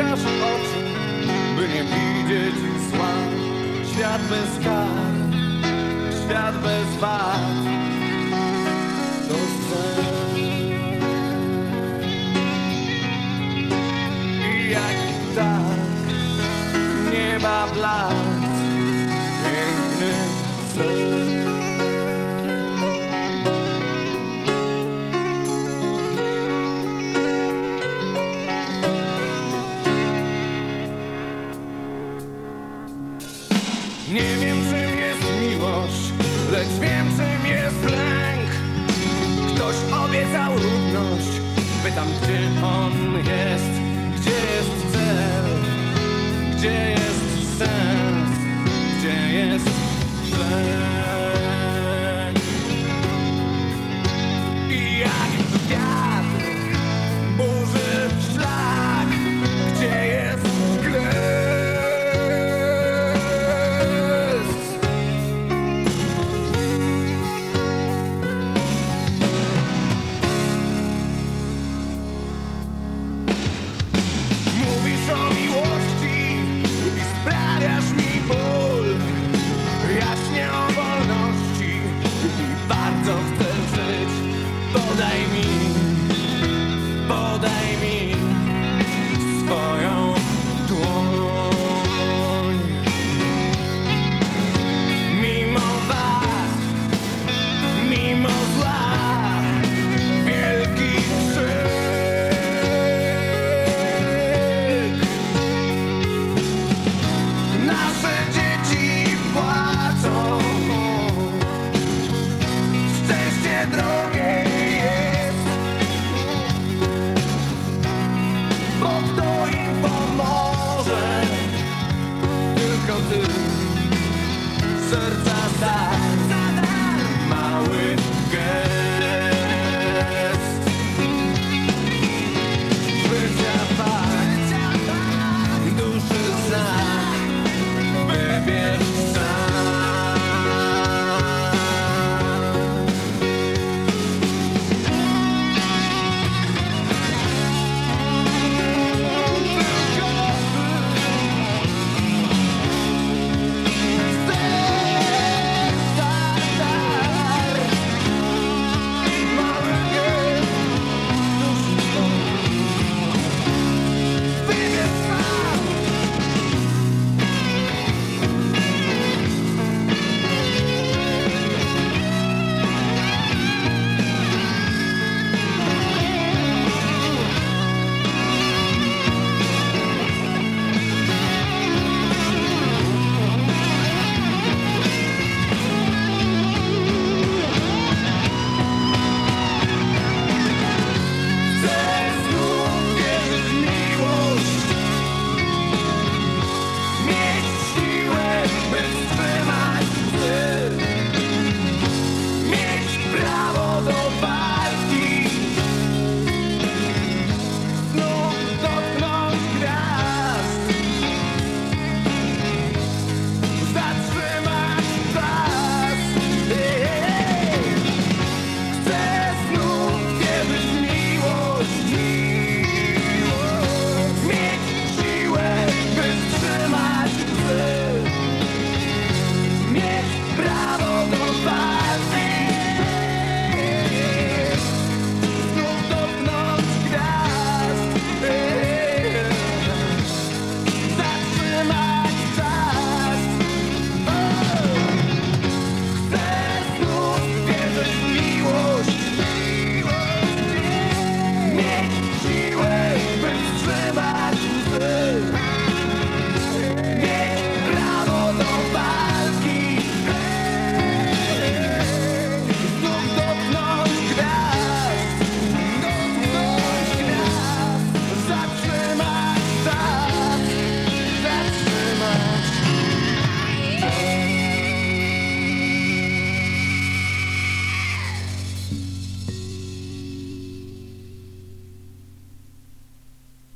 zamykasz oczy, by nie widzieć zła. Świat bez kar, świat bez wad. To sen. I jak tak nieba blask, piękny sen. obiecał równość, pytam gdzie on jest. Gdzie jest cel, gdzie jest sens, gdzie jest